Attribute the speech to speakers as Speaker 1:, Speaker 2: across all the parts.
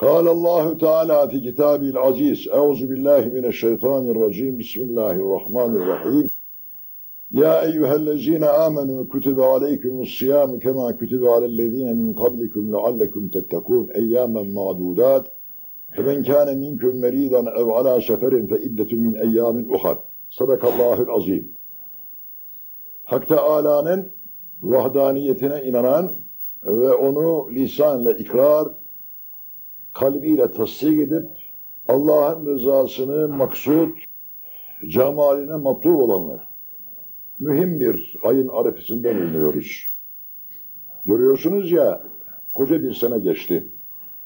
Speaker 1: قال الله تعالى في كتابه العزيز أعوذ بالله من الشيطان الرجيم بسم الله الرحمن الرحيم يا أيها الذين آمنوا كتب عليكم الصيام كما كتب على الذين من قبلكم لعلكم تتقون أياما معدودات فمن كان منكم مريضا أو على سفر فإدة من أيام أخر صدق الله العظيم Hak Teala'nın vahdaniyetine inanan ve onu lisanla ikrar, kalbiyle tasdik edip Allah'ın rızasını maksut, cemaline matlub olanlar. Mühim bir ayın arifesinden bulunuyoruz. Görüyorsunuz ya, koca bir sene geçti.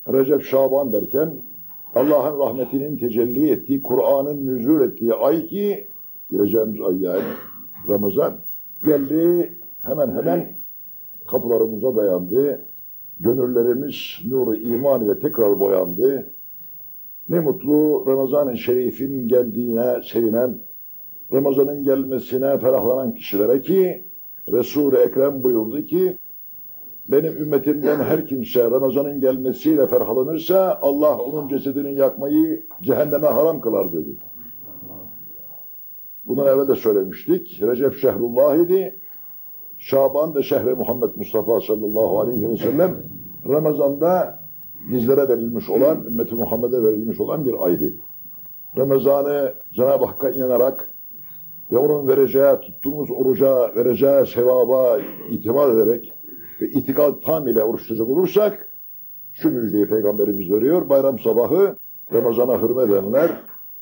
Speaker 1: Recep Şaban derken Allah'ın rahmetinin tecelli ettiği, Kur'an'ın nüzul ettiği ay ki gireceğimiz ay yani Ramazan geldi hemen hemen kapılarımıza dayandı. Gönüllerimiz nuru iman ile tekrar boyandı. Ne mutlu Ramazan-ı Şerif'in geldiğine sevinen, Ramazan'ın gelmesine ferahlanan kişilere ki Resul-i Ekrem buyurdu ki benim ümmetimden her kimse Ramazan'ın gelmesiyle ferahlanırsa Allah onun cesedini yakmayı cehenneme haram kılar dedi. Bundan evvel de söylemiştik. Recep Şehrullah idi. Şaban da Şehre Muhammed Mustafa sallallahu aleyhi ve sellem Ramazan'da bizlere verilmiş olan, ümmeti Muhammed'e verilmiş olan bir aydı. Ramazan'ı Cenab-ı Hakk'a inanarak ve onun vereceği, tuttuğumuz oruca, vereceği sevaba itimat ederek ve itikad tam ile oruç olursak şu müjdeyi Peygamberimiz veriyor. Bayram sabahı Ramazan'a hürmet edenler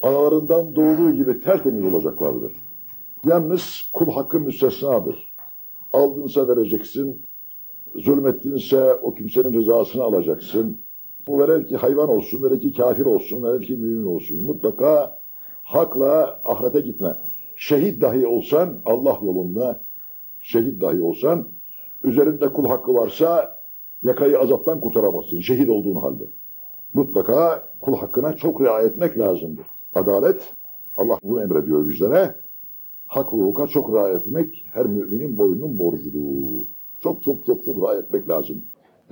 Speaker 1: analarından doğduğu gibi tertemiz olacaklardır. Yalnız kul hakkı müstesnadır. Aldınsa vereceksin, zulmettinse o kimsenin rızasını alacaksın. Bu velev ki hayvan olsun, velev ki kafir olsun, velev ki mümin olsun. Mutlaka hakla ahirete gitme. Şehit dahi olsan Allah yolunda, şehit dahi olsan, üzerinde kul hakkı varsa yakayı azaptan kurtaramazsın şehit olduğun halde. Mutlaka kul hakkına çok riayet etmek lazımdır. Adalet, Allah bunu emrediyor bizlere. Hak hukuka çok riayet etmek her müminin boynunun borcudur. Çok çok çok çok riayet etmek lazım.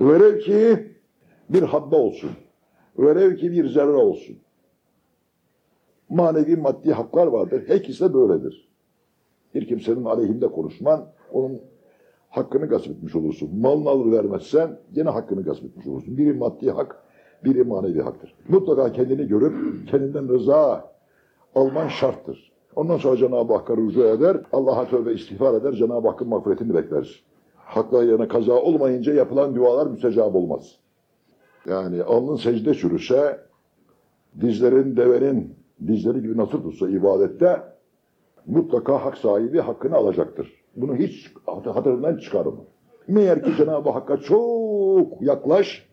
Speaker 1: Velev ki bir habbe olsun. Velev ki bir zerre olsun. Manevi maddi haklar vardır. Her ikisi de böyledir. Bir kimsenin aleyhinde konuşman, onun hakkını gasp etmiş olursun. Malını alır vermezsen yine hakkını gasp etmiş olursun. Biri maddi hak, biri manevi haktır. Mutlaka kendini görüp kendinden rıza alman şarttır. Ondan sonra Cenab-ı Hakk'a rücu eder, Allah'a tövbe istiğfar eder, Cenab-ı Hakk'ın mağfiretini bekleriz. Hakla yana kaza olmayınca yapılan dualar müstecab olmaz. Yani alnın secde çürüse, dizlerin devenin dizleri gibi nasıl tutsa ibadette mutlaka hak sahibi hakkını alacaktır. Bunu hiç hatırından çıkarma. Meğer ki Cenab-ı Hakk'a çok yaklaş,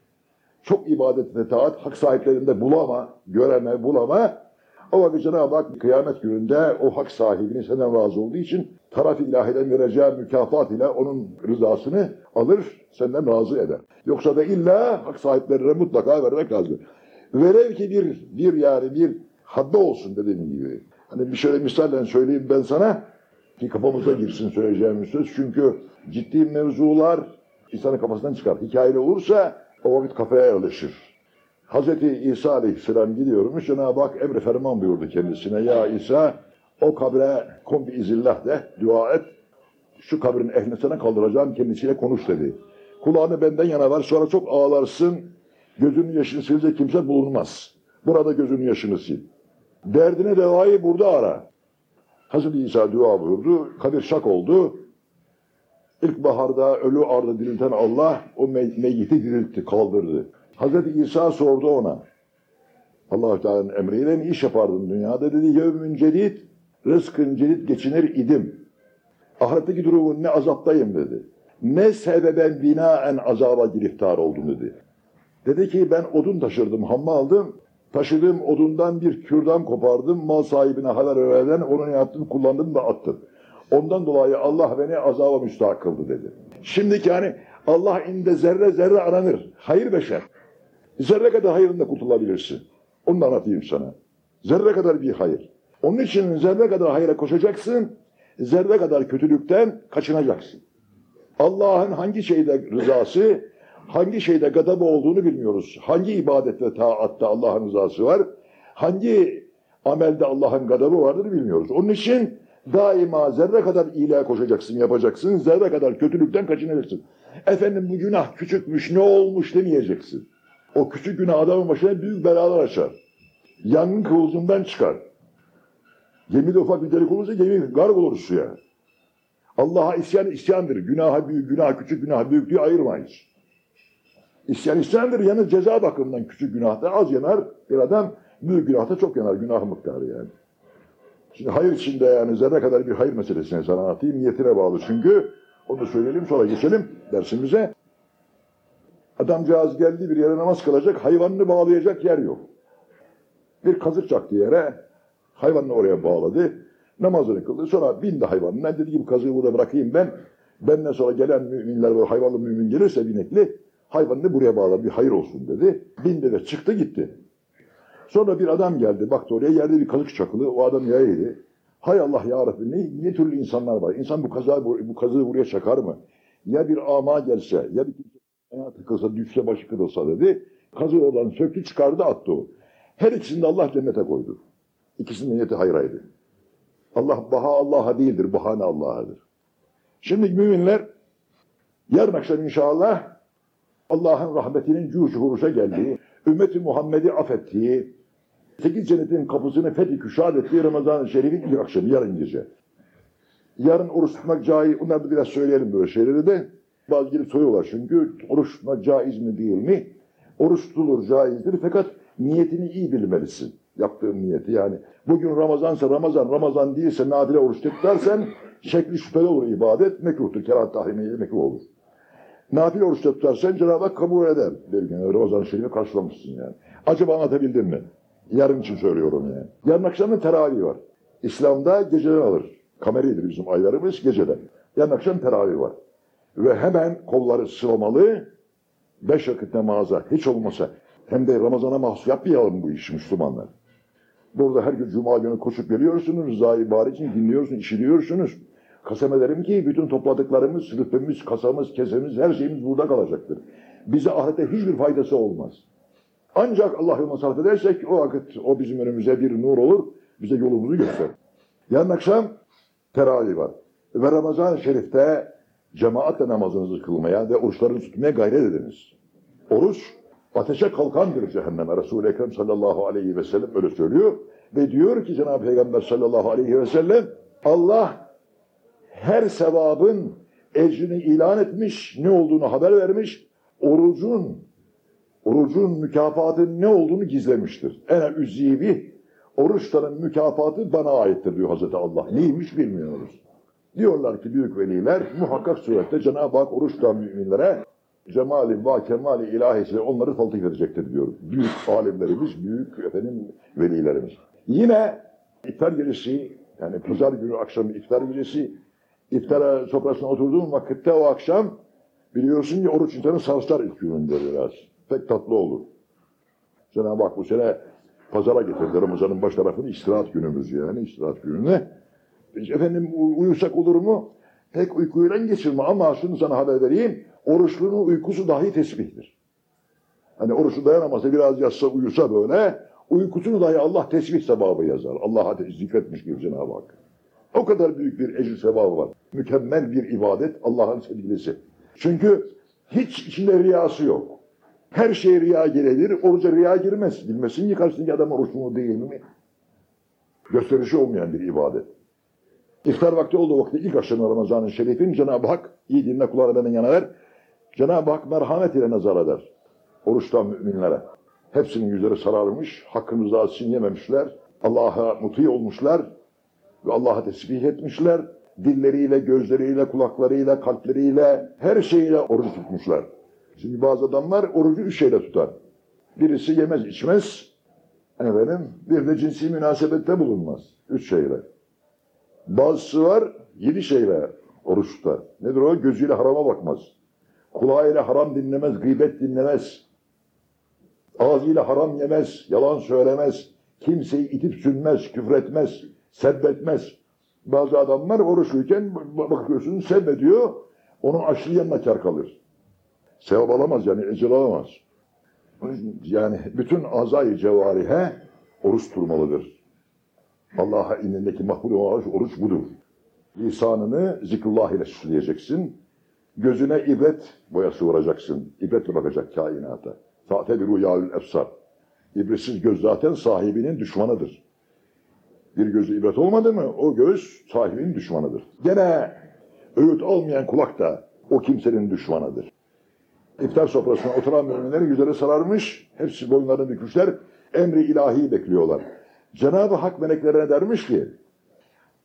Speaker 1: çok ibadet ve taat hak sahiplerinde bulama, göreme, bulama. O vakit Cenab-ı Hak kıyamet gününde o hak sahibini senden razı olduğu için taraf-ı ilahiden vereceği mükafat ile onun rızasını alır, senden razı eder. Yoksa da illa hak sahiplerine mutlaka vermek lazım. Velev ki bir, bir yani bir hadde olsun dediğim gibi. Hani bir şöyle misalle söyleyeyim ben sana ki kafamıza girsin söyleyeceğim söz. Çünkü ciddi mevzular insanın kafasından çıkar. Hikayeli olursa o vakit kafaya yerleşir. Hz. İsa aleyhisselam gidiyormuş. Cenab-ı Hak emri ferman buyurdu kendisine. Ya İsa o kabre kom bi izillah de dua et. Şu kabrin ehlini sana kaldıracağım kendisiyle konuş dedi. Kulağını benden yana ver sonra çok ağlarsın. Gözünün yaşını silecek kimse bulunmaz. Burada gözünün yaşını sil. Derdine devayı burada ara. Hazreti İsa dua buyurdu. Kabir şak oldu. İlkbaharda ölü ardı dirilten Allah o me meyyiti diriltti, kaldırdı. Hazreti İsa sordu ona. allah Teala'nın emriyle ne iş yapardın dünyada? Dedi yevmün cedid, rızkın cedid geçinir idim. Ahiretteki durumun ne azaptayım dedi. Ne sebeben binaen azaba giriftar oldum dedi. Dedi ki ben odun taşırdım, hamma aldım. Taşıdığım odundan bir kürdan kopardım. Mal sahibine haber verden onu yaptım, kullandım da attım. Ondan dolayı Allah beni azaba müstahak kıldı dedi. Şimdiki hani Allah inde zerre zerre aranır. Hayır beşer. Zerre kadar hayırında kurtulabilirsin. Onu da anlatayım sana. Zerre kadar bir hayır. Onun için zerre kadar hayra koşacaksın. Zerre kadar kötülükten kaçınacaksın. Allah'ın hangi şeyde rızası, hangi şeyde gadabı olduğunu bilmiyoruz. Hangi ibadet ve taatta Allah'ın rızası var? Hangi amelde Allah'ın gadabı vardır bilmiyoruz. Onun için daima zerre kadar iyiliğe koşacaksın, yapacaksın. Zerre kadar kötülükten kaçınacaksın. Efendim bu günah küçükmüş, ne olmuş demeyeceksin. O küçük günah adamın başına büyük belalar açar. Yangın kıvılcımdan çıkar. Gemide ufak bir delik olursa gemi garg olur suya. Allah'a isyan isyandır. Günaha büyük, günah küçük, günah büyük diye ayırmayız. İsyan isyandır. Yalnız ceza bakımından küçük günahta az yanar. Bir adam büyük günahta çok yanar. Günah miktarı yani. Şimdi hayır içinde yani zerre kadar bir hayır meselesine sana anlatayım. Niyetine bağlı çünkü. Onu söyleyelim sonra geçelim dersimize. Adamcağız geldi bir yere namaz kılacak. Hayvanını bağlayacak yer yok. Bir kazık çaktı yere. Hayvanını oraya bağladı. Namazını kıldı. Sonra bindi hayvanına. Dedi ki bu kazığı burada bırakayım ben. Benden sonra gelen müminler var. Hayvanlı mümin gelirse binekli. Hayvanını buraya bağlar. Bir hayır olsun dedi. Bindi de çıktı gitti. Sonra bir adam geldi. Baktı oraya yerde bir kazık çakılı. O adam yayıydı. Hay Allah ya ne, ne türlü insanlar var. İnsan bu, kaza, bu kazığı buraya çakar mı? Ya bir ama gelse ya bir kimse ayağa tıkılsa düşse başı kırılsa dedi. Kazığı oradan söktü çıkardı attı o. Her ikisini de Allah cennete koydu. İkisinin niyeti hayraydı. Allah baha Allah'a değildir, bahane Allah'adır. Şimdi müminler yarın akşam inşallah Allah'ın rahmetinin cüş huruşa geldiği, ümmeti Muhammed'i affettiği, sekiz cennetin kapısını fethi küşat ettiği Ramazan-ı Şerif'in akşamı, yarın gece. Yarın oruç tutmak caiz, onları biraz söyleyelim böyle şeyleri de. Bazı gelip soruyorlar çünkü oruç caiz mi değil mi? Oruç tutulur, caizdir fakat niyetini iyi bilmelisin. Yaptığın niyeti yani. Bugün Ramazansa Ramazan, Ramazan değilse nafile oruç tutarsan şekli şüpheli olur ibadet, mekruhtur. Kerahat tahrimiyle mekruh olur. Nafile oruç tutarsan Cenab-ı Hak kabul eder. Bir gün Ramazan Şerif'i karşılamışsın yani. Acaba anlatabildim mi? Yarın için söylüyorum yani. Yarın akşamın teravih var. İslam'da geceden alır. Kameridir bizim aylarımız geceden. Yarın akşam teravih var. Ve hemen kolları sılamalı, beş vakit namaza hiç olmasa hem de Ramazan'a mahsus yapmayalım bu işi Müslümanlar. Burada her gün Cuma günü koşup geliyorsunuz, rızayı bari için dinliyorsunuz, işiliyorsunuz. Kasem ederim ki bütün topladıklarımız, rütbemiz, kasamız, kesemiz, her şeyimiz burada kalacaktır. Bize ahirette hiçbir faydası olmaz. Ancak Allah yoluna sarf edersek o vakit o bizim önümüze bir nur olur, bize yolumuzu gösterir. Yarın akşam teravih var. Ve Ramazan-ı Şerif'te cemaatle namazınızı kılmaya ve oruçlarınızı tutmaya gayret ediniz. Oruç ateşe kalkandır cehenneme. Resul-i Ekrem sallallahu aleyhi ve sellem öyle söylüyor. Ve diyor ki Cenab-ı Peygamber sallallahu aleyhi ve sellem Allah her sevabın ecrini ilan etmiş, ne olduğunu haber vermiş, orucun orucun mükafatı ne olduğunu gizlemiştir. Ene üzzibi oruçların mükafatı bana aittir diyor Hazreti Allah. Neymiş bilmiyoruz. Diyorlar ki büyük veliler muhakkak surette Cenab-ı Hak oruç tutan müminlere cemali ve kemali ilahisiyle onları taltif edecektir diyor. Büyük alimlerimiz, büyük efendim velilerimiz. Yine iftar gecesi yani pazar günü akşam iftar gecesi iftara sofrasına oturduğum vakitte o akşam biliyorsun ki oruç insanı sarsar ilk gününde biraz. Pek tatlı olur. Cenab-ı Hak bu sene pazara getirdi Ramazan'ın baş tarafını istirahat günümüz yani istirahat gününe. Efendim uyusak olur mu? Pek uykuyla geçirme ama şunu sana haber vereyim. Oruçlunun uykusu dahi tesbihtir. Hani oruçlu dayanamasa biraz yatsa uyusa böyle uykusunu dahi Allah tesbih sevabı yazar. Allah'a zikretmiş bir Cenab-ı Hak. O kadar büyük bir ecir sevabı var. Mükemmel bir ibadet Allah'ın sevgilisi. Çünkü hiç içinde riyası yok. Her şey riya girebilir, oruca riya girmez. Bilmesin ki karşısındaki adam oruçlu mu değil mi? Gösterişi olmayan bir ibadet. İftar vakti olduğu vakti ilk akşam Ramazan-ı Şerif'in Cenab-ı Hak, iyi dinle kulağına benden yana ver, Cenab-ı Hak merhamet ile nazar eder. Oruçtan müminlere. Hepsinin yüzleri sararmış, hakkımızda asin yememişler, Allah'a muti olmuşlar ve Allah'a tesbih etmişler. Dilleriyle, gözleriyle, kulaklarıyla, kalpleriyle, her şeyiyle oruç tutmuşlar. Şimdi bazı adamlar orucu üç şeyle tutar. Birisi yemez, içmez. Efendim, bir de cinsi münasebette bulunmaz. Üç şeyle. Bazısı var yedi şeyle oruç tutar. Nedir o? Gözüyle harama bakmaz. Kulağıyla haram dinlemez, gıybet dinlemez. Ağzıyla haram yemez, yalan söylemez. Kimseyi itip sünmez, küfretmez, sebbetmez. Bazı adamlar oruçluyken bakıyorsun sebbediyor, onun açlığı yanına kar kalır. Sevap alamaz yani ecir alamaz. Yani bütün azayı cevarihe oruç durmalıdır. Allah'a indindeki makbul olan oruç, budur. Lisanını zikrullah ile süsleyeceksin. Gözüne ibret boyası vuracaksın. İbretle bakacak kainata. Sa'te bir rüyâül efsar. İbretsiz göz zaten sahibinin düşmanıdır. Bir gözü ibret olmadı mı o göz sahibinin düşmanıdır. Gene öğüt olmayan kulak da o kimsenin düşmanıdır. İftar sofrasına oturan müminleri yüzleri sararmış, hepsi boyunlarını bükmüşler, emri ilahi bekliyorlar. Cenab-ı Hak meleklerine dermiş ki,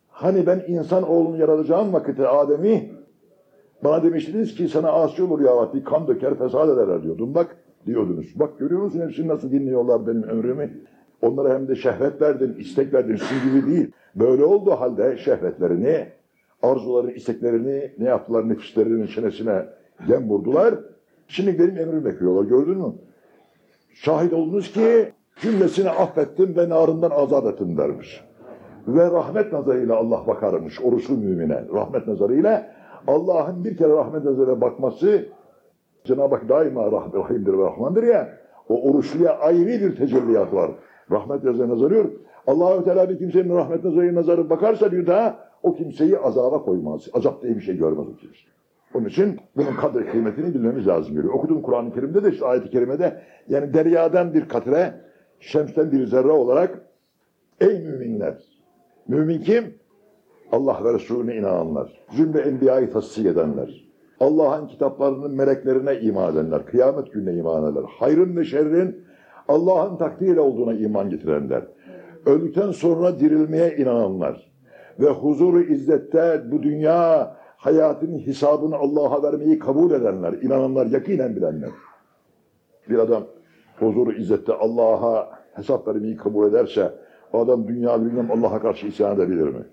Speaker 1: hani ben insan oğlunu yaratacağım vakitte Adem'i, bana demiştiniz ki sana asi olur ya Rabbi, kan döker, fesat ederler diyordum. Bak diyordunuz. Bak görüyor musun hepsini nasıl dinliyorlar benim ömrümü? Onlara hem de şehvet verdin, istek verdin, sizin gibi değil. Böyle olduğu halde şehvetlerini, arzularını, isteklerini ne yaptılar nefislerinin çenesine gem vurdular. Şimdi benim emrimi bekliyorlar gördün mü? Şahit oldunuz ki cümlesini affettim ve narından azat ettim dermiş. Ve rahmet nazarıyla Allah bakarmış oruçlu mümine. Rahmet nazarıyla Allah'ın bir kere rahmet nazarıyla bakması Cenab-ı Hak daima rah rahimdir ve rahmandır ya o oruçluya ayrı bir tecelliyat var. Rahmet nazarıyla nazarıyor. Allah-u Teala bir kimsenin rahmet nazarıyla nazarı bakarsa bir daha o kimseyi azaba koymaz. Azap diye bir şey görmez o kimse. Onun için bunun kadri kıymetini bilmemiz lazım geliyor. Okuduğum Kur'an-ı Kerim'de de işte ayet-i kerimede yani deryadan bir katre, şemsten bir zerre olarak ey müminler. Mümin kim? Allah ve Resulüne inananlar. Zümre enbiyayı tasdik edenler. Allah'ın kitaplarının meleklerine iman edenler. Kıyamet gününe iman edenler. Hayrın ve şerrin Allah'ın takdiriyle olduğuna iman getirenler. Öldükten sonra dirilmeye inananlar. Ve huzuru izzette bu dünya hayatının hesabını Allah'a vermeyi kabul edenler, inananlar, yakinen bilenler. Bir adam huzuru izzette Allah'a hesap vermeyi kabul ederse adam dünya bilmem Allah'a karşı isyan edebilir mi?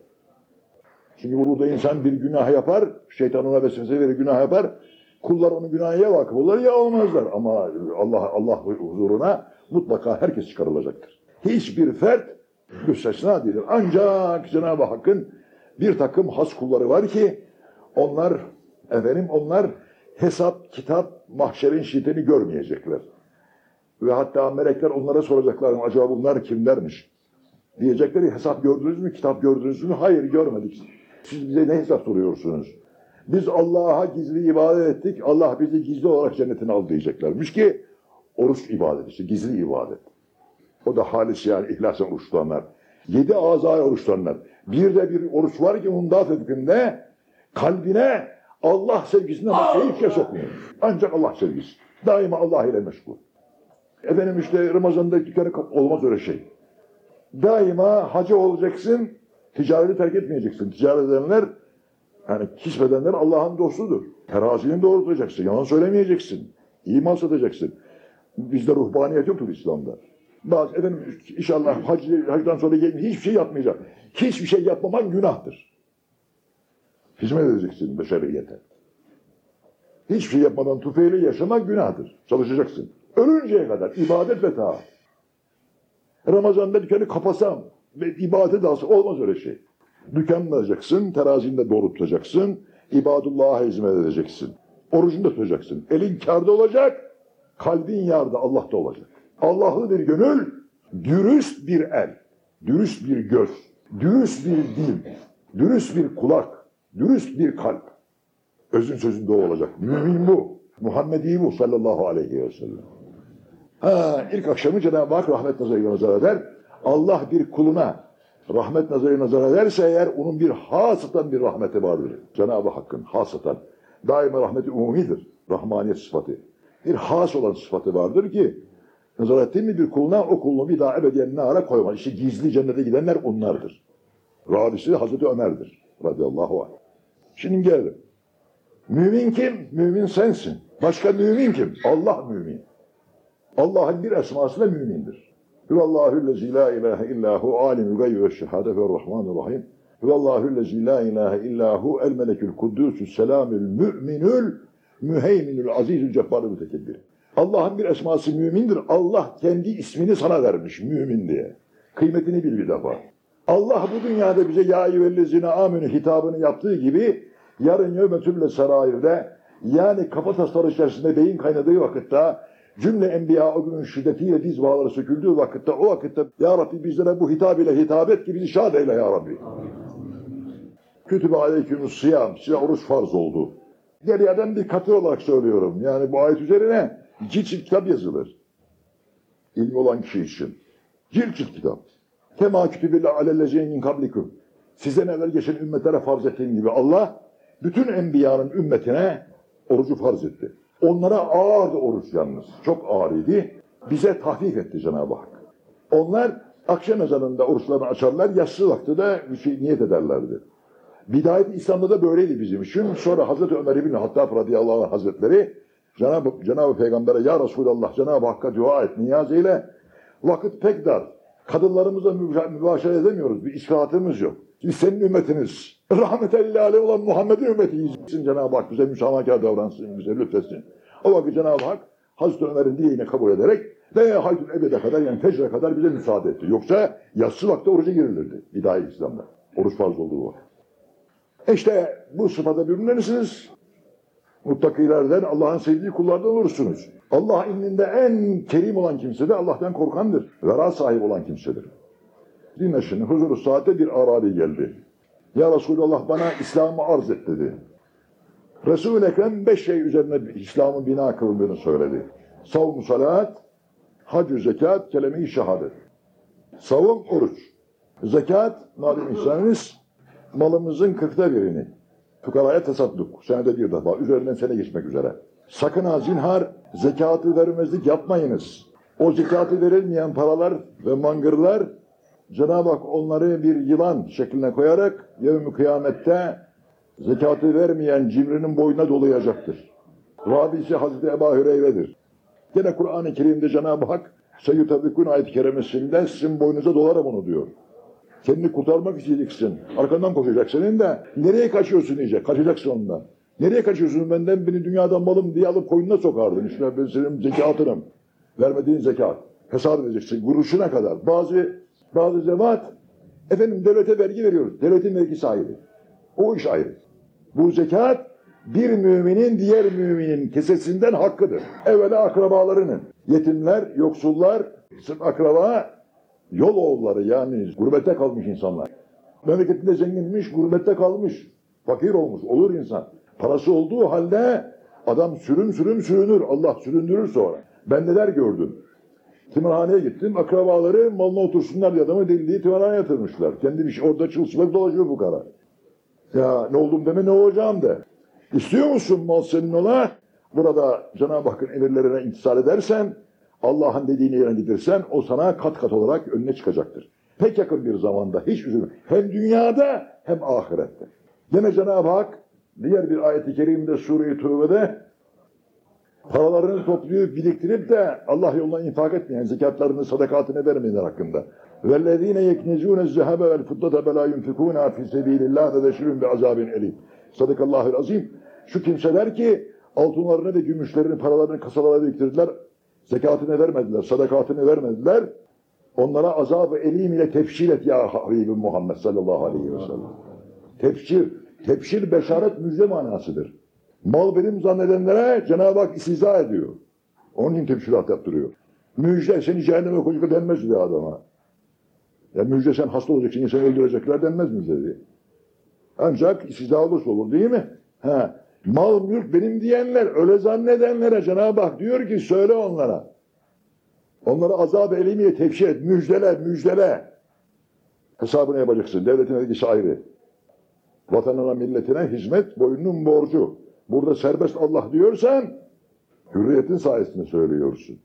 Speaker 1: Çünkü burada insan bir günah yapar, şeytan ona vesvese verir günah yapar. Kullar onu günaha ya vakıf olur ya olmazlar. Ama Allah Allah huzuruna mutlaka herkes çıkarılacaktır. Hiçbir fert müstesna değildir. Ancak Cenab-ı Hakk'ın bir takım has kulları var ki onlar efendim onlar hesap, kitap, mahşerin şiddetini görmeyecekler. Ve hatta melekler onlara soracaklar acaba bunlar kimlermiş? Diyecekler hesap gördünüz mü, kitap gördünüz mü? Hayır görmedik. Siz bize ne hesap soruyorsunuz? Biz Allah'a gizli ibadet ettik. Allah bizi gizli olarak cennetine aldı diyeceklermiş ki oruç ibadet gizli ibadet. O da halis yani ihlasen oruç tutanlar. Yedi azaya oruç tutanlar. Bir de bir oruç var ki onun daha tepkinde kalbine Allah hiç şey sokmuyor. Ancak Allah sevgisi. Daima Allah ile meşgul. Efendim işte Ramazan'da dükkanı olmaz öyle şey. Daima hacı olacaksın, ticareti terk etmeyeceksin. Ticaret edenler, yani kismedenler Allah'ın dostudur. Terazini doğru tutacaksın, yalan söylemeyeceksin. İman satacaksın. Bizde ruhbaniyet yoktur İslam'da. Bazı efendim inşallah hac, hacdan sonra hiçbir şey yapmayacak. Hiçbir şey yapmaman günahtır. Hizmet edeceksin beşeriyete. Hiçbir şey yapmadan tufeyle yaşamak günahtır. Çalışacaksın. Ölünceye kadar ibadet ve taat. Ramazan'da dükkanı kapasam ve ibadet alsa olmaz öyle şey. Dükkanını alacaksın, terazinde doğru tutacaksın, ibadullah'a hizmet edeceksin. Orucunu da tutacaksın. Elin kârda olacak, kalbin yarda Allah'ta olacak. Allah'lı bir gönül, dürüst bir el, dürüst bir göz, dürüst bir dil, dürüst bir kulak, dürüst bir kalp. Özün sözünde o olacak. Mümin bu. Muhammedi bu sallallahu aleyhi ve sellem. Ha, ilk akşamı Cenab-ı Hak rahmet nazarıyla nazar eder. Allah bir kuluna rahmet nazarıyla nazar ederse eğer onun bir hasıtan bir rahmeti vardır. Cenab-ı Hakk'ın hasıtan. Daima rahmeti umumidir. Rahmaniyet sıfatı. Bir has olan sıfatı vardır ki nazar ettiğin mi bir kuluna o kulunu bir daha ebediyen nara koymaz. İşte gizli cennete gidenler onlardır. Radisi Hazreti Ömer'dir. Radıyallahu anh. Şimdi gelelim. Mümin kim? Mümin sensin. Başka mümin kim? Allah mümin. Allah'ın bir esması da mümindir. Hüvallahüllezi la ilahe illahu alimul gaybi ve şehade ve rahmanur Hüvallahüllezi la ilahe illahu el melekül kuddüsü selamül müminül müheyminül azizül cebbarı mütekebbir. Allah'ın bir esması mümindir. Allah kendi ismini sana vermiş mümin diye. Kıymetini bil bir defa. Allah bu dünyada bize ya eyyühellezine amenü hitabını yaptığı gibi yarın yevmetülle sarayirde Yani kafa tasları içerisinde beyin kaynadığı vakitte cümle enbiya o günün şiddetiyle diz bağları söküldüğü vakitte o vakitte Ya Rabbi bizlere bu hitap ile hitap et ki bizi şad eyle Ya Rabbi. Kütübe aleykümüs sıyam. Size oruç farz oldu. Geriyeden bir katı olarak söylüyorum. Yani bu ayet üzerine cilt cilt kitap yazılır. İlmi olan kişi için. Cilt cilt kitap. Kema kütübille alellezeynin kablikum. Sizden evvel geçen ümmetlere farz ettiğim gibi Allah bütün enbiyanın ümmetine orucu farz etti. Onlara ağırdı oruç yalnız. Çok ağır idi. Bize tahfif etti Cenab-ı Hak. Onlar akşam ezanında oruçlarını açarlar, yatsı vakti de şey niyet ederlerdi. Bidayet İslam'da da böyleydi bizim için. Sonra Hazreti Ömer İbni Hattab radıyallahu anh hazretleri Cenab-ı, Cenab-ı Peygamber'e ya Resulallah Cenab-ı Hakk'a dua et, niyaz eyle. Vakit pek dar. Kadınlarımızla müba- mübaşere edemiyoruz. Bir istirahatımız yok. Biz senin ümmetiniz. Rahmetelli aleyh olan Muhammed'in ümmetiyiz. Cenab-ı Hak bize müsamahakar davransın, bize lütfetsin. O vakit Cenab-ı Hak Hazreti Ömer'in dileğini kabul ederek ve haytül ebede kadar yani fecre kadar bize müsaade etti. Yoksa yatsı vakti oruca girilirdi. Bidayet İslam'da. Oruç farz olduğu vakit. İşte bu sıfata bürünürsünüz. Muttakilerden, Allah'ın sevdiği kullardan olursunuz. Allah indinde en kerim olan kimse de Allah'tan korkandır. Vera sahibi olan kimsedir. Dinle şimdi huzuru saatte bir arabi geldi. Ya Resulallah bana İslam'ı arz et dedi. Resul-i Ekrem beş şey üzerine İslam'ın bina kılındığını söyledi. Savun salat, hac zekat, kelime-i şehadet. Savun oruç. Zekat, malum ihsanınız, malımızın kırkta birini. Fukaraya tasadduk. Senede bir defa. Üzerinden sene geçmek üzere. Sakın ha zinhar zekatı vermezlik yapmayınız. O zekatı verilmeyen paralar ve mangırlar Cenab-ı Hak onları bir yılan şekline koyarak yevmi kıyamette zekatı vermeyen cimrinin boynuna dolayacaktır. Rabisi Hazreti Ebu Hüreyre'dir. Gene Kur'an-ı Kerim'de Cenab-ı Hak Seyyutabikun ayet-i kerimesinde sizin boynunuza dolarım onu diyor. Kendini kurtarmak isteyeceksin. Arkandan koşacak senin de. Nereye kaçıyorsun diyecek. Kaçacaksın ondan. Nereye kaçıyorsun benden beni dünyadan malım diye alıp koynuna sokardın. İşte ben senin zekatınım. Vermediğin zekat. Hesap edeceksin. Kuruşuna kadar. Bazı bazı zevat efendim devlete vergi veriyoruz. Devletin vergisi ayrı. O iş ayrı. Bu zekat bir müminin diğer müminin kesesinden hakkıdır. Evvela akrabalarının. Yetimler, yoksullar, sırf akraba yol oğulları yani gurbette kalmış insanlar. Memleketinde zenginmiş, gurbette kalmış. Fakir olmuş, olur insan. Parası olduğu halde adam sürüm sürüm sürünür. Allah süründürür sonra. Ben neler gördüm. Timarhaneye gittim. Akrabaları malına otursunlar diye adamı deliliği timarhaneye yatırmışlar. Kendi bir şey orada çılçılak dolaşıyor bu kara. Ya ne oldum deme ne olacağım de. İstiyor musun mal senin ola? Burada Cenab-ı Hakk'ın emirlerine intisal edersen, Allah'ın dediğini yerine gidersen o sana kat kat olarak önüne çıkacaktır. Pek yakın bir zamanda hiç üzülme. Hem dünyada hem ahirette. Yine Cenab-ı Hak diğer bir ayet-i kerimde Sure-i Tövbe'de paralarını toplayıp biriktirip de Allah yoluna infak etmeyen, zekatlarını, sadakatini vermeyenler hakkında. وَالَّذ۪ينَ يَكْنِزُونَ الزَّهَبَ وَالْفُضَّةَ بَلَا يُنْفِكُونَ فِي سَب۪يلِ اللّٰهِ وَبَشِرٌ بِعَذَابٍ اَلِيمٍ Sadakallahül azim. Şu kimseler ki altınlarını ve gümüşlerini, paralarını kasalara biriktirdiler, zekatını vermediler, sadakatini vermediler. Onlara azabı elim ile tefşir et ya Habibim Muhammed sallallahu aleyhi ve sellem. Tefşir, tefşir beşaret müjde manasıdır. Mal benim zannedenlere Cenab-ı Hak istiza ediyor. Onun için tefşirat yaptırıyor. Müjde seni cehenneme koyacak denmez bir adama. Ya müjde sen hasta olacaksın, seni öldürecekler denmez müjde diye. Ancak istiza olursa olur değil mi? Ha, mal mülk benim diyenler, öyle zannedenlere Cenab-ı Hak diyor ki söyle onlara. Onlara azab-ı elimiyle tefşir et, müjdele, müjdele. Hesabını yapacaksın, devletin vergisi ayrı. Vatanına, milletine hizmet boynunun borcu. Burada serbest Allah diyorsan, hürriyetin sayesinde söylüyorsun.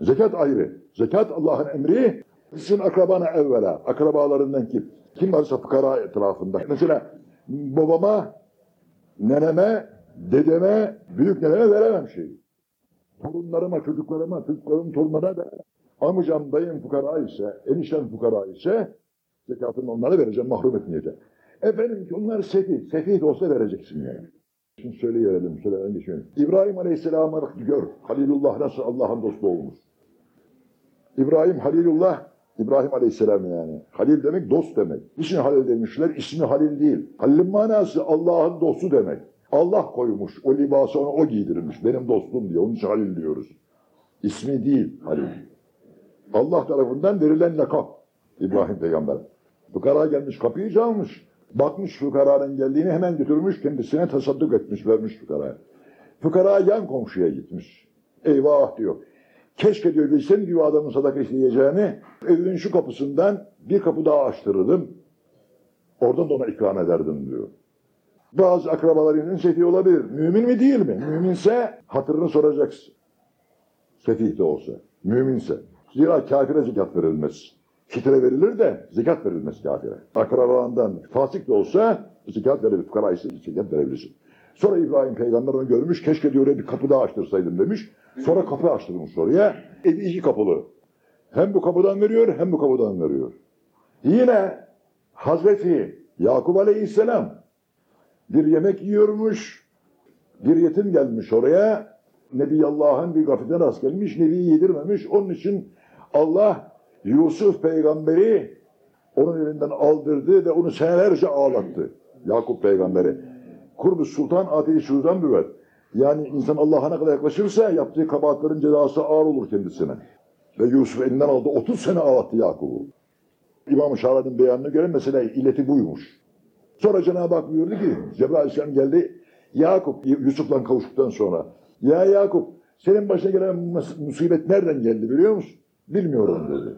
Speaker 1: Zekat ayrı. Zekat Allah'ın emri, sizin akrabana evvela, akrabalarından kim? Kim varsa fukara etrafında. Mesela babama, neneme, dedeme, büyük neneme veremem şeyi. Torunlarıma, çocuklarıma, çocuklarım torunlarına da amcam, dayım fukara ise, eniştem fukara ise zekatını onlara vereceğim, mahrum etmeyeceğim. Efendim onlar sefih, sefih olsa vereceksin yani. Şimdi söyleyelim, söylemeden geçmeyelim. İbrahim Aleyhisselam'ı gör, Halilullah nasıl Allah'ın dostu olmuş. İbrahim Halilullah, İbrahim Aleyhisselam yani. Halil demek dost demek. Niçin Halil demişler? İsmi Halil değil. Halil'in manası Allah'ın dostu demek. Allah koymuş. O libası ona o giydirmiş. Benim dostum diye. Onun için Halil diyoruz. İsmi değil Halil. Allah tarafından verilen lakap. İbrahim peygamber. Fukara gelmiş kapıyı çalmış. Bakmış fukaranın geldiğini hemen götürmüş kendisine tasadduk etmiş vermiş fukaraya. Fukara yan komşuya gitmiş. Eyvah diyor. Keşke diyor bilsem diyor adamın sadaka isteyeceğini evin şu kapısından bir kapı daha açtırırdım. Oradan da ona ikram ederdim diyor. Bazı akrabalarının sefih olabilir. Mümin mi değil mi? Müminse hatırını soracaksın. Sefih de olsa. Müminse. Zira kafire zekat verilmez. Fitre verilir de zekat verilmez kafire. Akrabalarından fasık da olsa zekat verilir. Fukara ise zekat verebilirsin. Sonra İbrahim peygamber onu görmüş. Keşke diyor bir kapı daha açtırsaydım demiş. Sonra kapı açtırmış oraya. Evi iki kapılı. Hem bu kapıdan veriyor hem bu kapıdan veriyor. Yine Hazreti Yakup Aleyhisselam bir yemek yiyormuş. Bir yetim gelmiş oraya. Nebi Allah'ın bir gafletine rast gelmiş. Nebi'yi yedirmemiş. Onun için Allah Yusuf peygamberi onun elinden aldırdı ve onu senelerce ağlattı. Yakup peygamberi. Kurbu sultan ateşi şuradan büver. Yani insan Allah'a ne kadar yaklaşırsa yaptığı kabahatlerin cezası ağır olur kendisine. Ve Yusuf elinden aldı. 30 sene ağlattı Yakup'u. İmam-ı Şahra'nın beyanına göre mesela illeti buymuş. Sonra Cenab-ı Hak buyurdu ki Cebrail geldi. Yakup Yusuf'la kavuştuktan sonra ya Yakup senin başına gelen musibet nereden geldi biliyor musun? Bilmiyorum dedi.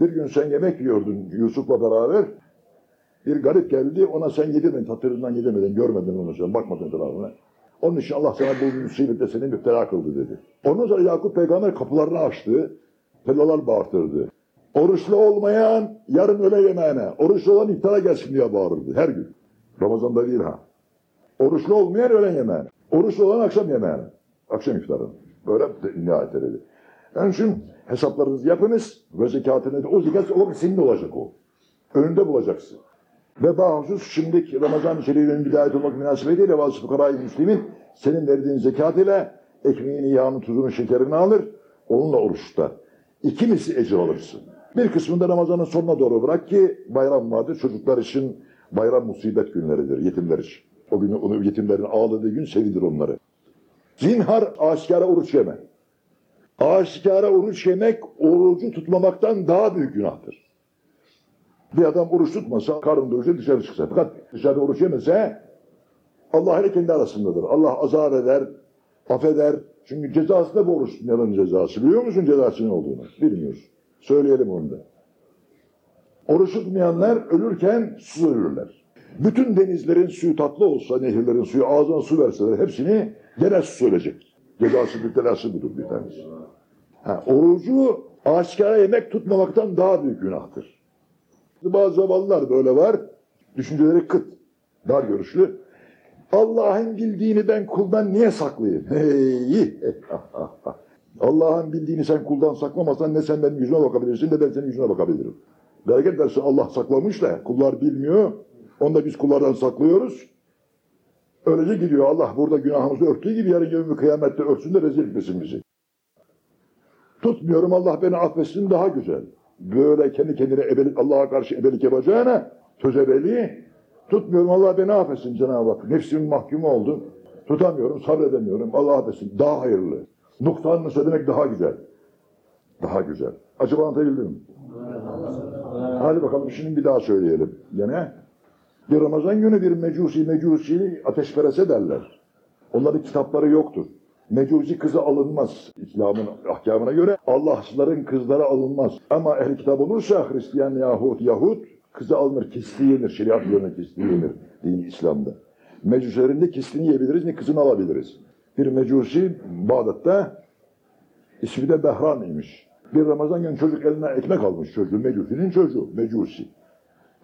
Speaker 1: Bir gün sen yemek yiyordun Yusuf'la beraber. Bir garip geldi ona sen yedirmedin, hatırından yedirmedin, görmedin onu sen, bakmadın etrafına. Onun için Allah sana bu musibette seni müptela kıldı dedi. Ondan sonra Yakup peygamber kapılarını açtı, tellalar bağırtırdı. Oruçlu olmayan yarın öğle yemeğine, oruçlu olan iftara gelsin diye bağırırdı her gün. Ramazan'da değil ha. Oruçlu olmayan öğlen yemeğine, oruçlu olan akşam yemeğine, akşam iftarına. Böyle nihayet edildi. Yani için hesaplarınızı yapınız ve zekatını, o zekat o senin olacak o. Önünde bulacaksın. Ve bahsus şimdi Ramazan-ı Şerif'in bidayet olmak münasebetiyle bazı fukarayı müslimin senin verdiğin zekat ile ekmeğini, yağını, tuzunu, şekerini alır. Onunla oruç tutar. İki misli ecir alırsın. Bir kısmını da Ramazan'ın sonuna doğru bırak ki bayram vardır. Çocuklar için bayram musibet günleridir. Yetimler için. O gün onu yetimlerin ağladığı gün sevindir onları. Zinhar aşikara oruç yeme. Aşikara oruç yemek orucu tutmamaktan daha büyük günahtır. Bir adam oruç tutmasa, karın doyursa dışarı çıksa. Fakat dışarıda oruç yemese Allah ile kendi arasındadır. Allah azar eder, affeder. Çünkü cezası da bu oruç tutmayanın cezası. Biliyor musun cezası ne olduğunu? Bilmiyorsun. Söyleyelim onu da. Oruç tutmayanlar ölürken susuz ölürler. Bütün denizlerin suyu tatlı olsa, nehirlerin suyu ağzına su verseler hepsini gene su söyleyecek. Cezası müptelası budur bir tanesi. Ha, orucu aşikara yemek tutmamaktan daha büyük günahtır. Bazı zavallılar böyle var. Düşünceleri kıt. Dar görüşlü. Allah'ın bildiğini ben kuldan niye saklayayım? Hey! Allah'ın bildiğini sen kuldan saklamasan ne sen benim yüzüme bakabilirsin ne ben senin yüzüne bakabilirim. Bereket versin Allah saklamış da kullar bilmiyor. Onu da biz kullardan saklıyoruz. Öylece gidiyor Allah burada günahımızı örttüğü gibi yarın yevmi kıyamette örtsün de rezil etmesin bizi. Tutmuyorum Allah beni affetsin daha güzel. Böyle kendi kendine ebelik, Allah'a karşı ebelik yapacağına tözebeli tutmuyorum Allah beni affetsin Cenab-ı Hak. Nefsimin mahkumu oldum. Tutamıyorum, sabredemiyorum. Allah affetsin. Daha hayırlı. Noktanını söylemek daha güzel. Daha güzel. Acaba anlatabildim mi? Hadi bakalım şimdi bir daha söyleyelim. Gene bir Ramazan günü bir mecusi mecusi ateşperese derler. Onların kitapları yoktur. Mecusi kızı alınmaz. İslam'ın ahkamına göre Allahsızların kızları alınmaz. Ama ehl kitap olursa Hristiyan yahut Yahut kızı alınır, kesliği yenir. Şeriat yönü kesliği yenir dini İslam'da. Mecusilerin ne kesliğini yiyebiliriz ne kızını alabiliriz. Bir mecusi Bağdat'ta ismi de Behran imiş. Bir Ramazan günü çocuk eline ekmek almış çocuğu. Mecusinin çocuğu. Mecusi.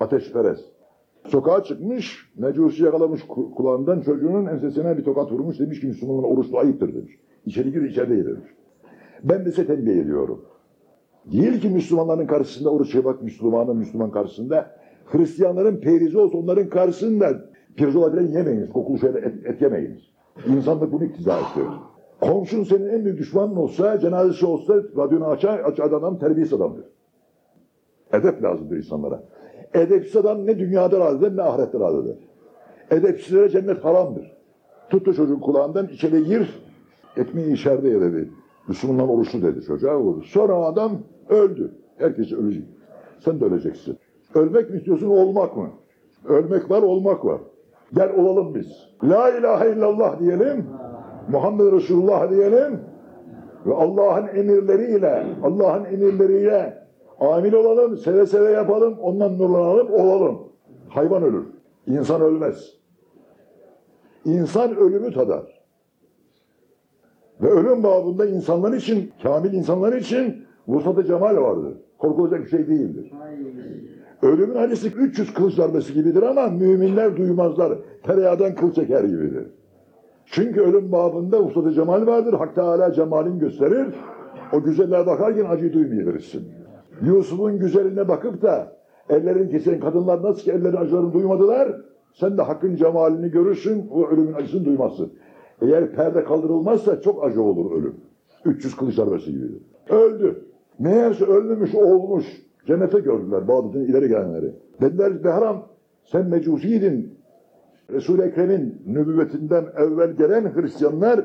Speaker 1: Ateşperest. Sokağa çıkmış, mecusi yakalamış kulağından çocuğunun ensesine bir tokat vurmuş. Demiş ki Müslümanın oruçlu ayıptır demiş. İçeri gir içeride demiş. Ben de size tembih ediyorum. Değil ki Müslümanların karşısında oruç bak Müslümanın Müslüman karşısında. Hristiyanların perizi olsa onların karşısında pirzola bile yemeyiniz. Kokulu şeyler et, et yemeyiniz. İnsanlık bunu iktiza etti. Komşun senin en büyük düşmanın olsa, cenazesi olsa radyonu açar, aç adam terbiyesiz adamdır. Edep lazımdır insanlara. Edepsiz adam ne dünyada razıdır ne ahirette razıdır. Edepsizlere cennet haramdır. Tuttu çocuğun kulağından içeri gir. Ekmeği içeride ye dedi. Müslümanlar oruçlu dedi çocuğa vurdu. Sonra adam öldü. Herkes ölecek. Sen de öleceksin. Ölmek mi istiyorsun olmak mı? Ölmek var olmak var. Gel olalım biz. La ilahe illallah diyelim. Muhammed Resulullah diyelim. Ve Allah'ın emirleriyle, Allah'ın emirleriyle amil olalım, seve seve yapalım, ondan nurlanalım, olalım. Hayvan ölür. İnsan ölmez. İnsan ölümü tadar. Ve ölüm babında insanlar için, kamil insanlar için vuslat-ı cemal vardır. Korkulacak bir şey değildir. Ölümün hadisi 300 kılıç darbesi gibidir ama müminler duymazlar. Tereyağdan kıl çeker gibidir. Çünkü ölüm babında vuslat-ı cemal vardır. Hak Teala cemalin gösterir. O güzeller bakarken acı duymayabilirsin. Yusuf'un güzeline bakıp da ellerini kesen kadınlar nasıl ki ellerin acılarını duymadılar, sen de hakkın cemalini görürsün, o ölümün acısını duymazsın. Eğer perde kaldırılmazsa çok acı olur ölüm. 300 kılıç darbesi gibidir. Öldü. Meğerse ölmemiş, olmuş. Cennete gördüler Bağdat'ın ileri gelenleri. Dediler Behram sen mecusiydin. Resul-i Ekrem'in nübüvvetinden evvel gelen Hristiyanlar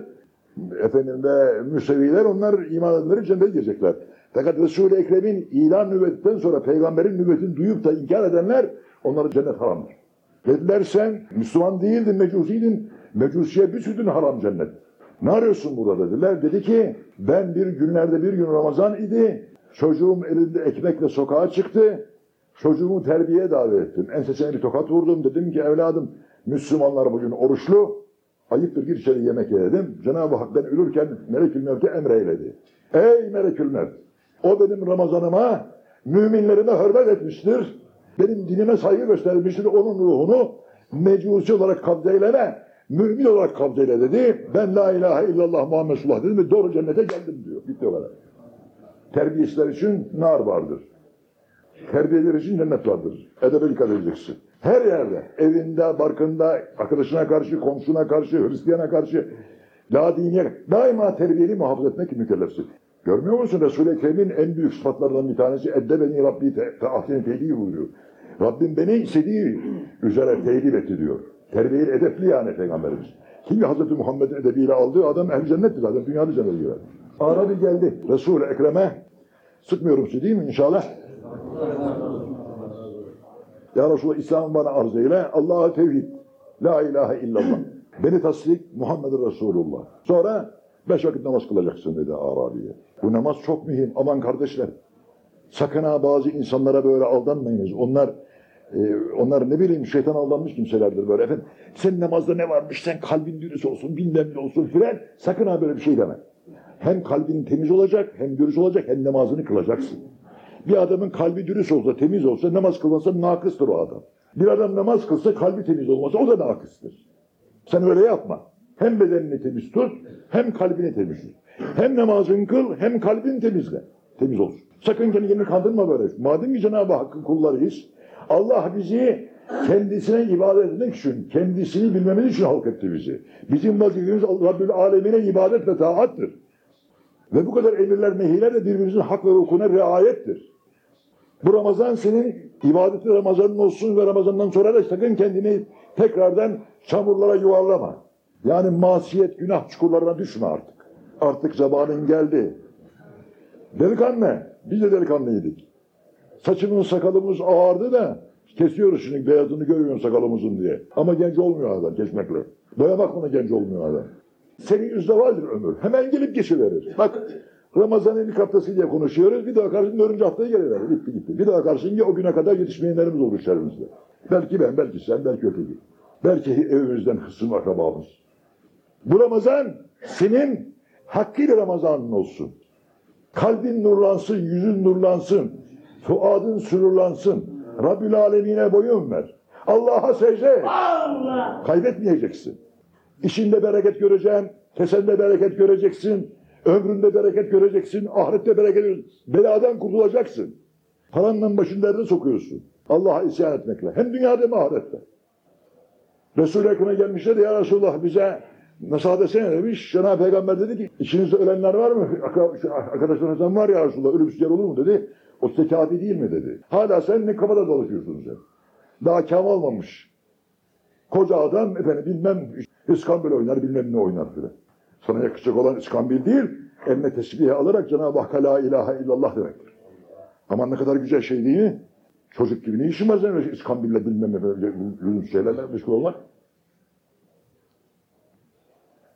Speaker 1: efendim ve Müseviler onlar iman edenleri cennete girecekler. Fakat Resul-i Ekrem'in ilan nübüvvetinden sonra peygamberin nübüvvetini duyup da inkar edenler onlara cennet haramdır. Dediler sen Müslüman değildin, mecusiydin. Mecusiye bir sürdün haram cennet. Ne arıyorsun burada dediler. Dedi ki ben bir günlerde bir gün Ramazan idi. Çocuğum elinde ekmekle sokağa çıktı. Çocuğumu terbiyeye davet ettim. Ensesine bir tokat vurdum. Dedim ki evladım Müslümanlar bugün oruçlu. Ayıptır gir içeri yemek ye dedim. Cenab-ı Hak ben ölürken Melekül Mevt'e emreyledi. Ey Melekül Mevt! O benim Ramazanıma, müminlerime hürmet etmiştir. Benim dinime saygı göstermiştir. Onun ruhunu mecusi olarak kabzeyleme, mümin olarak kabzeyle dedi. Ben la ilahe illallah Muhammed Resulullah dedim ve doğru cennete geldim diyor. Bitti o kadar. Terbiyesizler için nar vardır. Terbiyeler için cennet vardır. Edebe dikkat edeceksin. Her yerde, evinde, barkında, arkadaşına karşı, komşuna karşı, Hristiyana karşı, la diniye, daima terbiyeli muhafaza etmek mükellefsin. Görmüyor musun? Resul-i Ekrem'in en büyük sıfatlarından bir tanesi eddebeni Rabbi te, te ahseni tedbir buyuruyor. Rabbim beni istediği üzere tedbir etti diyor. Terbiyeli, edepli yani Peygamberimiz. Kimi Hazreti Muhammed'in edebiyle aldığı adam ehl cennetti zaten. Dünyada cennete girer. Arabi geldi. Resul-i Ekrem'e sıkmıyorum sizi değil mi inşallah? Ya Resulallah İslam'ı bana arz eyle. Allah'a tevhid. La ilahe illallah. Beni tasdik Muhammed Resulullah. Sonra beş vakit namaz kılacaksın dedi Arabi'ye. Bu namaz çok mühim. Aman kardeşler. Sakın ha bazı insanlara böyle aldanmayınız. Onlar e, onlar ne bileyim şeytan aldanmış kimselerdir böyle. Efendim senin namazda ne varmış sen kalbin dürüst olsun bilmem ne olsun filan. Sakın ha böyle bir şey deme. Hem kalbin temiz olacak hem dürüst olacak hem namazını kılacaksın. Bir adamın kalbi dürüst olsa, temiz olsa, namaz kılmasa nakıstır o adam. Bir adam namaz kılsa, kalbi temiz olmasa o da nakıstır. Sen öyle yapma. Hem bedenini temiz tut, hem kalbini temiz tut. Hem namazını kıl, hem kalbini temizle. Temiz olsun. Sakın kendini kandırma böyle. Madem ki Cenab-ı Hakk'ın kullarıyız, Allah bizi kendisine ibadet etmek için, kendisini bilmemiz için halk etti bizi. Bizim vazifemiz Rabbül Alemine ibadet ve taattır. Ve bu kadar emirler, mehiler de birbirimizin hak ve hukukuna riayettir. Bu Ramazan senin ibadeti Ramazanın olsun ve Ramazandan sonra da sakın kendini tekrardan çamurlara yuvarlama. Yani masiyet, günah çukurlarına düşme artık. Artık zamanın geldi. Delikanlı, biz de delikanlıydık. Saçımız, sakalımız ağardı da kesiyoruz şimdi beyazını görüyorsun sakalımızın diye. Ama genç olmuyor adam kesmekle. Boyamak mı genç olmuyor adam. Senin yüzde vardır ömür. Hemen gelip geçiverir. Bak Ramazan'ın ilk haftası diye konuşuyoruz. Bir daha karşın dördüncü haftaya geliver. Bitti gitti. Bir daha karşın o güne kadar yetişmeyenlerimiz olur içerimizde. Belki ben, belki sen, belki öteki. Belki evimizden hısım akrabamız. Bu Ramazan senin hakkıyla Ramazanın olsun. Kalbin nurlansın, yüzün nurlansın. Fuadın sürurlansın. Rabbül Alemine boyun ver. Allah'a secde et.
Speaker 2: Allah!
Speaker 1: Kaybetmeyeceksin. İşinde bereket göreceksin, kesende bereket göreceksin, ömründe bereket göreceksin, ahirette bereket göreceksin. Beladan kurtulacaksın. Paranla başın derde sokuyorsun. Allah'a isyan etmekle. Hem dünyada hem ahirette. Resul-i Ekrem'e gelmişler ya Resulullah bize desene demiş. Cenab-ı Peygamber dedi ki içinizde ölenler var mı? Arkadaşlarınızdan var ya Resulullah ölümsüz yer olur mu dedi. O size değil mi dedi. Hala sen ne kafada dolaşıyorsun sen. Daha kam olmamış. Koca adam efendim bilmem İskambil oynar bilmem ne oynar filan. Sana yakışacak olan iskambil değil, eline tesbihi alarak Cenab-ı Hakk'a la ilahe illallah demektir. Aman ne kadar güzel şey değil mi? Çocuk gibi ne işin var senin iskambille bilmem ne böyle lüzum şeylerle meşgul olmak?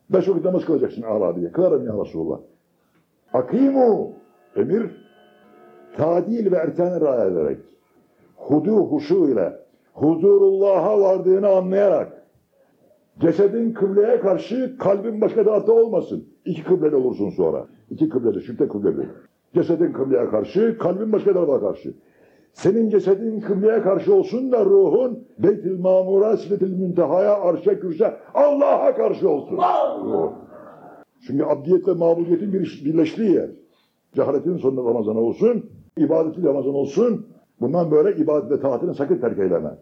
Speaker 1: Beş vakit namaz kılacaksın ağla diye. Kılarım ya Resulullah. Akimu emir tadil ve erken riayet ederek hudu huşu ile huzurullah'a vardığını anlayarak cesedin kıbleye karşı kalbin başka tarafta olmasın. İki kıbleli olursun sonra. İki kıbleli, çifte kıbleli. Cesedin kıbleye karşı, kalbin başka tarafa karşı. Senin cesedin kıbleye karşı olsun da ruhun Beytil Mamur'a, Sinetil Münteha'ya, Arşa, Kürşe, Allah'a karşı olsun. Çünkü abdiyetle mabudiyetin bir, birleştiği yer. Cehaletin sonunda Ramazan olsun, ibadetli Ramazan olsun. Bundan böyle ibadet ve taatını sakın terk eyleme.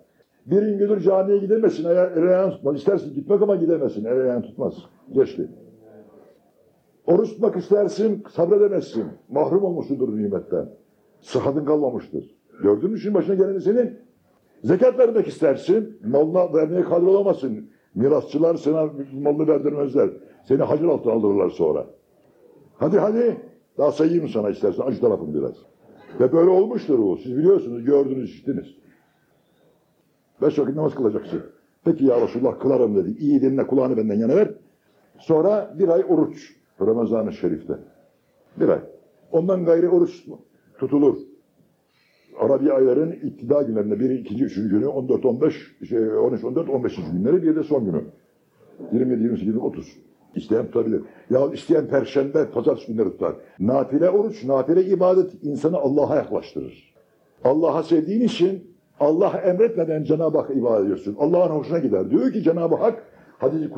Speaker 1: Bir gün gelir camiye gidemezsin, eğer el ayağını tutmaz. İstersin gitmek ama gidemezsin, el ayağını tutmaz. Geçti. Oruç tutmak istersin, sabredemezsin. Mahrum olmuşsundur nimetten. Sıhhatin kalmamıştır. Gördün mü şimdi başına geleni senin? Zekat vermek istersin, malına vermeye kadir olamazsın. Mirasçılar sana malını verdirmezler. Seni hacır altına alırlar sonra. Hadi hadi, daha sayayım sana istersen, acı tarafım biraz. Ve böyle olmuştur bu. Siz biliyorsunuz, gördünüz, işittiniz. Beş vakit namaz kılacaksın. Peki ya Resulullah kılarım dedi. İyi dinle kulağını benden yana ver. Sonra bir ay oruç. Ramazan-ı Şerif'te. Bir ay. Ondan gayri oruç tutulur. Arabi ayların iktida günlerinde biri, ikinci, üçüncü günü 14, 15, şey, 13, 14, 15. günleri bir de son günü. 27, 28, 30. İsteyen tutabilir. Ya isteyen perşembe, pazartesi günleri tutar. Nafile oruç, nafile ibadet insanı Allah'a yaklaştırır. Allah'a sevdiğin için Allah emretmeden Cenab-ı Hak ibadet ediyorsun. Allah'ın hoşuna gider. Diyor ki Cenab-ı Hak hadis-i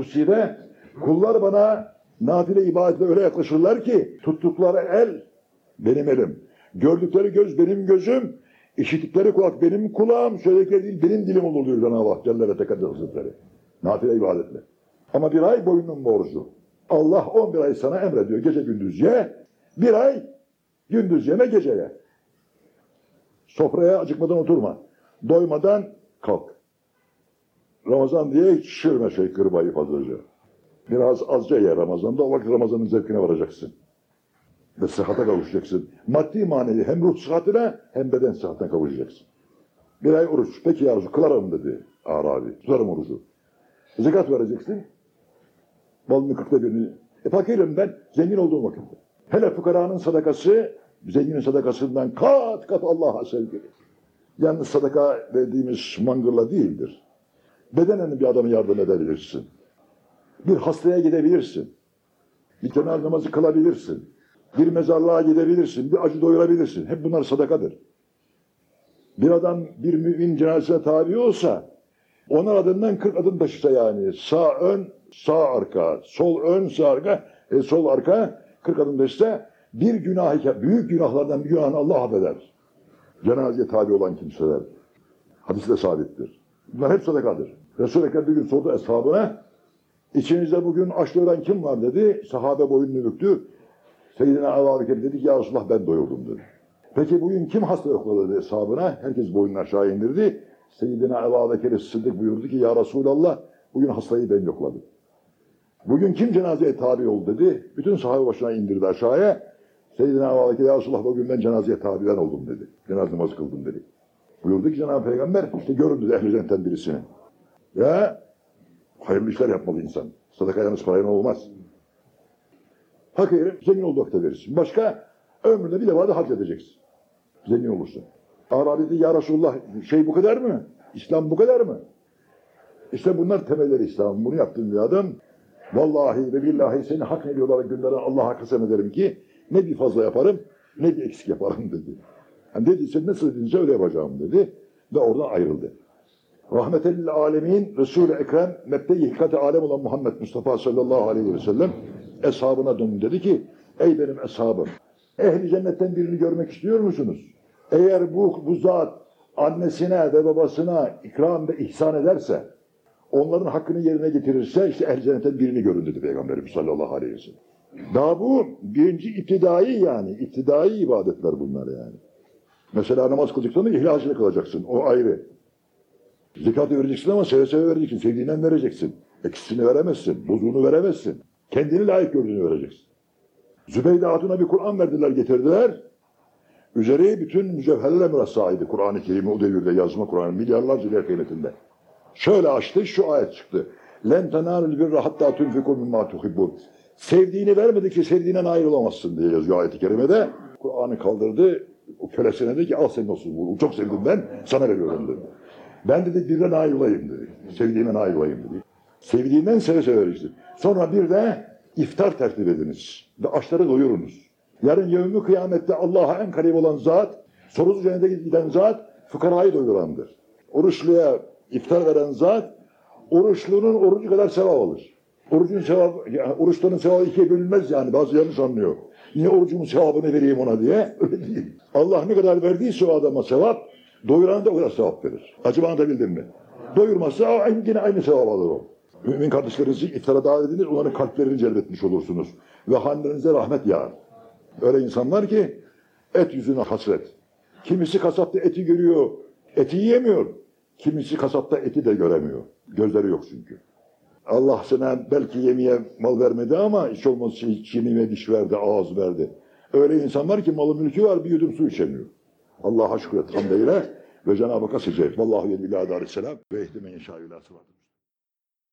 Speaker 1: kullar bana nafile ibadetle öyle yaklaşırlar ki tuttukları el benim elim. Gördükleri göz benim gözüm. İşittikleri kulak benim kulağım. Söyledikleri dil benim dilim olur diyor Cenab-ı Hak. Celle ve Tekaddes Hazretleri. Nafile ibadetle. Ama bir ay boyunun borcu. Allah 11 ay sana emrediyor. Gece gündüz ye. Bir ay gündüz yeme gece ye. Sofraya acıkmadan oturma. Doymadan kalk. Ramazan diye şişirme şey kırbayı fazlaca. Biraz azca ye Ramazan'da. O vakit Ramazan'ın zevkine varacaksın. Ve sıhhata kavuşacaksın. Maddi manevi hem ruh sıhhatine hem beden sıhhatine kavuşacaksın. Bir ay oruç. Peki ya kılarım dedi Arabi. Tutarım orucu. Zekat vereceksin. Malını kırkta birini. E fakirim ben zengin olduğum vakitte. Hele fukaranın sadakası zenginin sadakasından kat kat Allah'a sevgili. Yalnız sadaka verdiğimiz mangırla değildir. Bedenen bir adama yardım edebilirsin. Bir hastaya gidebilirsin. Bir cenaze namazı kılabilirsin. Bir mezarlığa gidebilirsin. Bir acı doyurabilirsin. Hep bunlar sadakadır. Bir adam bir mümin cenazesine tabi olsa onun adından 40 adım taşısa yani sağ ön, sağ arka, sol ön, sağ arka, e, sol arka 40 adım taşısa bir günah, büyük günahlardan bir günahını Allah affeder. Cenazeye tabi olan kimseler. Hadiste sabittir. Bunlar hep sadakadır. Resul-i Ekrem bir gün sordu eshabına, içinizde bugün ölen kim var dedi. Sahabe boynunu büktü. Seyyidina Ebu dedi ki ya Resulullah ben doyurdum dedi. Peki bugün kim hasta yokladı dedi eshabına. Herkes boynunu aşağı indirdi. Seyyidina Ebu Bekir Sıddık buyurdu ki ya Resulallah bugün hastayı ben yokladım. Bugün kim cenazeye tabi oldu dedi. Bütün sahabe başına indirdi aşağıya. Seyyidina Ebu Bekir ya Resulullah bugün ben cenazeye tabi ben oldum dedi. Cenaze namazı kıldım dedi. Buyurdu ki Cenab-ı Peygamber işte görün dedi ehl-i cennetten birisini. Ya hayırlı işler yapmalı insan. Sadaka yalnız parayla olmaz. Hakikaten zengin olduğu verirsin. Başka ömründe bir defa da hac edeceksin. Zengin olursun. Arabi dedi ya Resulullah şey bu kadar mı? İslam bu kadar mı? İşte bunlar temelleri İslam. Bunu yaptığın bir adam vallahi ve billahi seni hak ediyorlar günlere Allah'a kasem ederim ki ne bir fazla yaparım ne bir eksik yaparım dedi. Yani dediyse nasıl dediyse öyle yapacağım dedi ve oradan ayrıldı. Rahmetellil alemin Resul-i Ekrem mebde-i hikati alem olan Muhammed Mustafa sallallahu aleyhi ve sellem eshabına döndü dedi ki ey benim eshabım ehli cennetten birini görmek istiyor musunuz? Eğer bu, bu zat annesine ve babasına ikram ve ihsan ederse onların hakkını yerine getirirse işte ehl cennetten birini görün dedi Peygamberimiz sallallahu aleyhi ve sellem. Daha bu birinci iptidai yani. iptidai ibadetler bunlar yani. Mesela namaz kılacaksan da ihlasıyla kılacaksın. O ayrı. Zekatı vereceksin ama seve seve vereceksin. Sevdiğinden vereceksin. Eksisini veremezsin, bozuğunu veremezsin. Kendini layık gördüğünü vereceksin. Zübeyde Hatun'a bir Kur'an verdiler, getirdiler. Üzeri bütün mücevherlerle mürassaydı Kur'an-ı Kerim'i o devirde yazma Kur'an milyarlarca lira kıymetinde. Şöyle açtı, şu ayet çıktı. Len tenâlül birra hattâ tunfikû mimmâ tuhibbûn. Sevdiğini vermedikçe sevdiğine nail olamazsın diye yazıyor ayet-i kerimede. Kur'an'ı kaldırdı, o kölesine dedi ki al senin olsun bu. Çok sevdim ben, sana veriyorum dedi. Ben dedi birine nail olayım dedi. Sevdiğime nail olayım dedi. Sevdiğinden seve seve vereceksin. Sonra bir de iftar tertip ediniz ve açları doyurunuz. Yarın yevmi kıyamette Allah'a en karib olan zat, soruz cennete giden zat, fıkarayı doyurandır. Oruçluya iftar veren zat, oruçlunun orucu kadar sevap alır. Orucun sevabı, yani oruçların sevabı ikiye bölünmez yani bazı yanlış anlıyor. Niye orucumun sevabını vereyim ona diye? Öyle değil. Allah ne kadar verdiyse o adama sevap, doyurana da o kadar sevap verir. Acaba anlatabildim mi? Doyurmazsa yine aynı sevap alır o. Mümin kardeşlerinizi iftara davet ediniz, onların kalplerini celbetmiş olursunuz. Ve hanlarınıza rahmet yağar. Öyle insanlar ki et yüzüne hasret. Kimisi kasapta eti görüyor, eti yiyemiyor. Kimisi kasapta eti de göremiyor. Gözleri yok çünkü. Allah sana belki yemeye mal vermedi ama hiç olmazsa çiğnemeye diş verdi, ağız verdi. Öyle insan var ki malı mülkü var bir yudum su içemiyor. Allah'a şükret, hamd eyle ve Cenab-ı Hakk'a secde et. Vallahu yedü ila darisselam ve ehdime inşa sıratı.